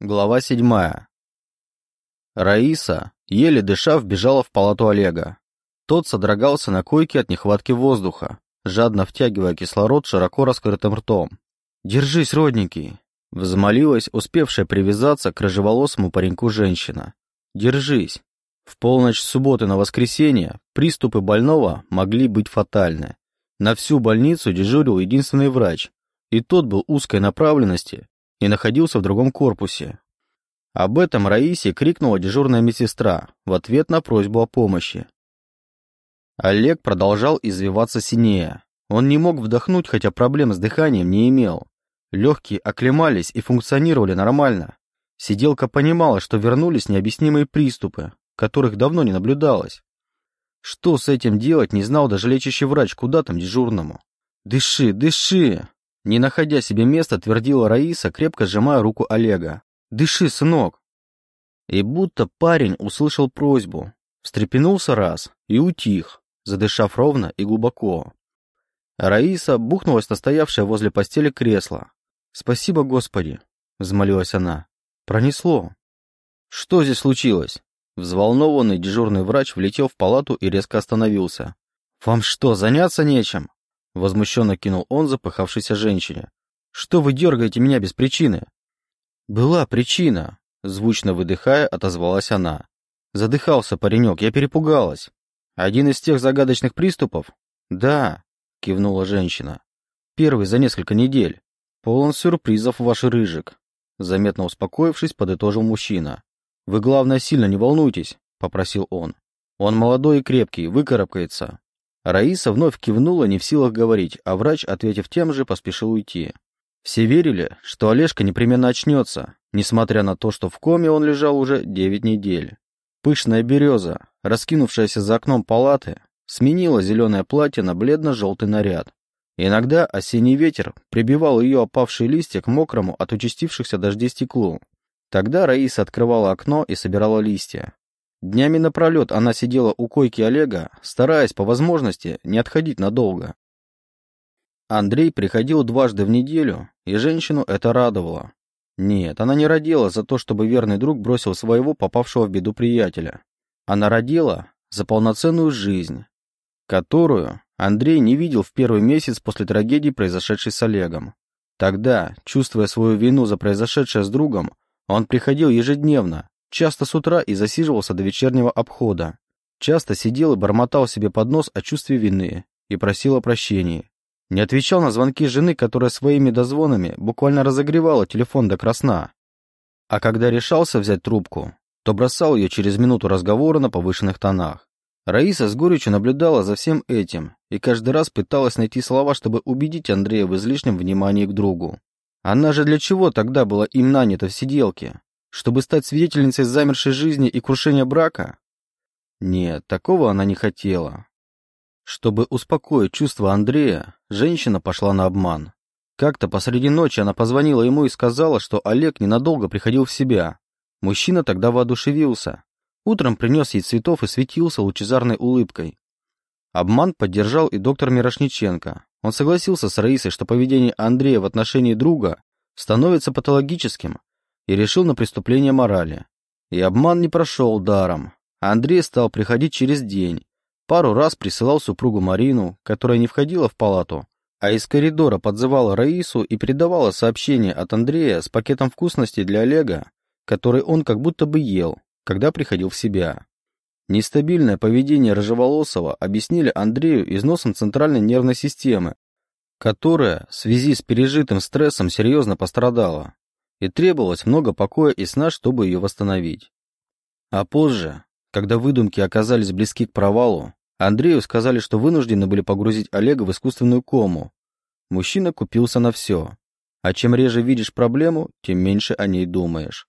Глава седьмая. Раиса, еле дыша, вбежала в палату Олега. Тот содрогался на койке от нехватки воздуха, жадно втягивая кислород широко раскрытым ртом. «Держись, родненький!» — взмолилась успевшая привязаться к рыжеволосому пареньку женщина. «Держись!» В полночь субботы на воскресенье приступы больного могли быть фатальны. На всю больницу дежурил единственный врач, и тот был узкой направленности и находился в другом корпусе. Об этом Раисе крикнула дежурная медсестра в ответ на просьбу о помощи. Олег продолжал извиваться синее. Он не мог вдохнуть, хотя проблем с дыханием не имел. Легкие оклемались и функционировали нормально. Сиделка понимала, что вернулись необъяснимые приступы, которых давно не наблюдалось. Что с этим делать, не знал даже лечащий врач, куда там дежурному. «Дыши, дыши!» Не находя себе места, твердила Раиса, крепко сжимая руку Олега. «Дыши, сынок!» И будто парень услышал просьбу, встрепенулся раз и утих, задышав ровно и глубоко. Раиса бухнулась на стоявшее возле постели кресло. «Спасибо, Господи!» — взмолилась она. «Пронесло!» «Что здесь случилось?» Взволнованный дежурный врач влетел в палату и резко остановился. «Вам что, заняться нечем?» Возмущенно кинул он запыхавшейся женщине. «Что вы дергаете меня без причины?» «Была причина», — звучно выдыхая, отозвалась она. Задыхался паренек, я перепугалась. «Один из тех загадочных приступов?» «Да», — кивнула женщина. «Первый за несколько недель. Полон сюрпризов ваш рыжик», — заметно успокоившись, подытожил мужчина. «Вы, главное, сильно не волнуйтесь», — попросил он. «Он молодой и крепкий, выкарабкается. Раиса вновь кивнула, не в силах говорить, а врач, ответив тем же, поспешил уйти. Все верили, что Олежка непременно очнется, несмотря на то, что в коме он лежал уже девять недель. Пышная береза, раскинувшаяся за окном палаты, сменила зеленое платье на бледно-желтый наряд. Иногда осенний ветер прибивал ее опавшие листья к мокрому от участившихся дождей стеклу. Тогда Раиса открывала окно и собирала листья. Днями напролет она сидела у койки Олега, стараясь по возможности не отходить надолго. Андрей приходил дважды в неделю, и женщину это радовало. Нет, она не родила за то, чтобы верный друг бросил своего попавшего в беду приятеля. Она родила за полноценную жизнь, которую Андрей не видел в первый месяц после трагедии, произошедшей с Олегом. Тогда, чувствуя свою вину за произошедшее с другом, он приходил ежедневно, Часто с утра и засиживался до вечернего обхода. Часто сидел и бормотал себе под нос о чувстве вины и просил о прощении. Не отвечал на звонки жены, которая своими дозвонами буквально разогревала телефон до красна. А когда решался взять трубку, то бросал ее через минуту разговора на повышенных тонах. Раиса с горечью наблюдала за всем этим и каждый раз пыталась найти слова, чтобы убедить Андрея в излишнем внимании к другу. Она же для чего тогда была им нанята в сиделке? Чтобы стать свидетельницей замершей жизни и крушения брака? Нет, такого она не хотела. Чтобы успокоить чувства Андрея, женщина пошла на обман. Как-то посреди ночи она позвонила ему и сказала, что Олег ненадолго приходил в себя. Мужчина тогда воодушевился. Утром принес ей цветов и светился лучезарной улыбкой. Обман поддержал и доктор Мирошниченко. Он согласился с Раисой, что поведение Андрея в отношении друга становится патологическим, и решил на преступление морали. И обман не прошел даром. Андрей стал приходить через день. Пару раз присылал супругу Марину, которая не входила в палату, а из коридора подзывала Раису и передавала сообщение от Андрея с пакетом вкусностей для Олега, который он как будто бы ел, когда приходил в себя. Нестабильное поведение Рыжеволосова объяснили Андрею износом центральной нервной системы, которая в связи с пережитым стрессом серьезно пострадала и требовалось много покоя и сна, чтобы ее восстановить. А позже, когда выдумки оказались близки к провалу, Андрею сказали, что вынуждены были погрузить Олега в искусственную кому. Мужчина купился на все. А чем реже видишь проблему, тем меньше о ней думаешь.